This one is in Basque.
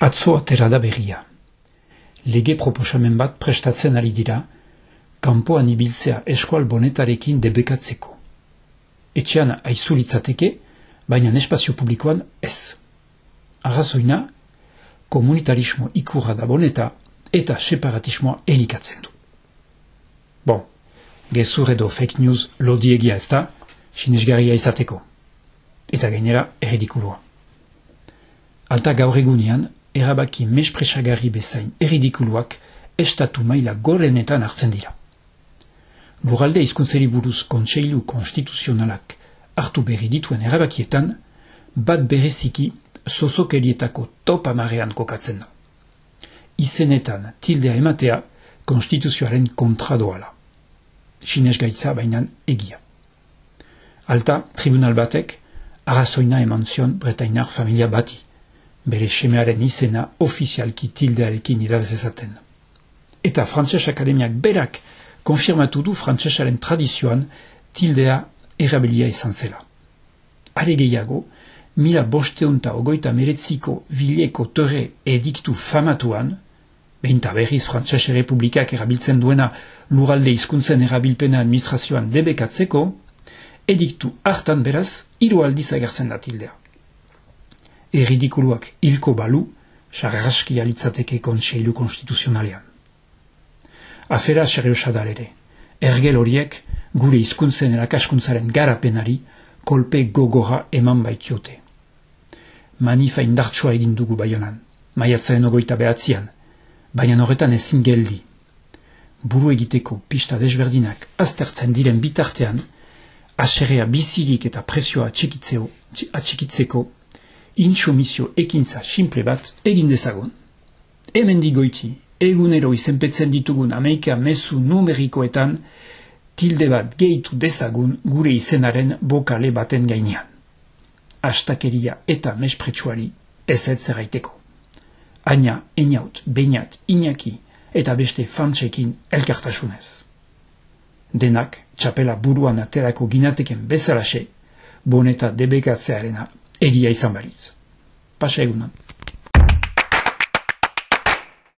Atzo atera da berria. Lege proposamen bat prestatzen ari dira, kanpoan ibiltzea eskual bonetarekin debekatzeko. Etxean aizulitzateke, baina espazio publikoan ez. Arrazoina, komunitarismo ikurra da boneta eta separatismoa elikatzen du. Bon, gezur edo fake news lodiegia ez da, sinesgarria izateko. Eta gainera, erredikulua. Alta gaur egunean, erabaki mespresagarri bezain eridikuluak estatu maila gorenetan hartzen dira. Luralde izkuntzeri buruz kontseilu konstituzionalak hartu berri dituen erabakietan, bat bereziki sozokerietako top amarean kokatzen da. Izenetan tildea ematea konstituzioaren kontradoala. Sines gaitza bainan egia. Alta, tribunal batek, arazoina eman zion bretainar familia bati bere semearen izena ofizialki tildearekin idazezaten. Eta Frantses Akademiak berak konfirmatu du frantsesaren tradizioan tildea erabilia izan zela. Are gehiago, mila bosteunta ogoita meretziko vileko torre ediktu famatuan, behinta berriz Frantses Republikak erabiltzen duena luralde hizkuntzen erabilpena administrazioan debekatzeko, ediktu hartan beraz, hiru aldiz agertzen da tildea eridikuluak hilko balu, sarraski alitzateke kontseilu konstituzionalean. Afera seriosa ere, ergel horiek gure hizkuntzen erakaskuntzaren garapenari kolpe gogora eman baitiote. Manifa indartsua egin dugu baionan, maiatzaren ogoita behatzean, baina horretan ezin geldi. Buru egiteko pista desberdinak aztertzen diren bitartean, aserea bizirik eta presioa atxikitzeko intsumisio ekintza simple bat egin dezagun. Hemen digoiti, egunero izenpetzen ditugun ameika mezu numerikoetan, tilde bat gehitu dezagun gure izenaren bokale baten gainean. Astakeria eta mespretsuari ez ez zerraiteko. Aina, eniaut, beinat, inaki eta beste fantsekin elkartasunez. Denak, txapela buruan aterako ginateken bezalaxe, boneta debekatzearena egia izan baritz. Pasa egunan.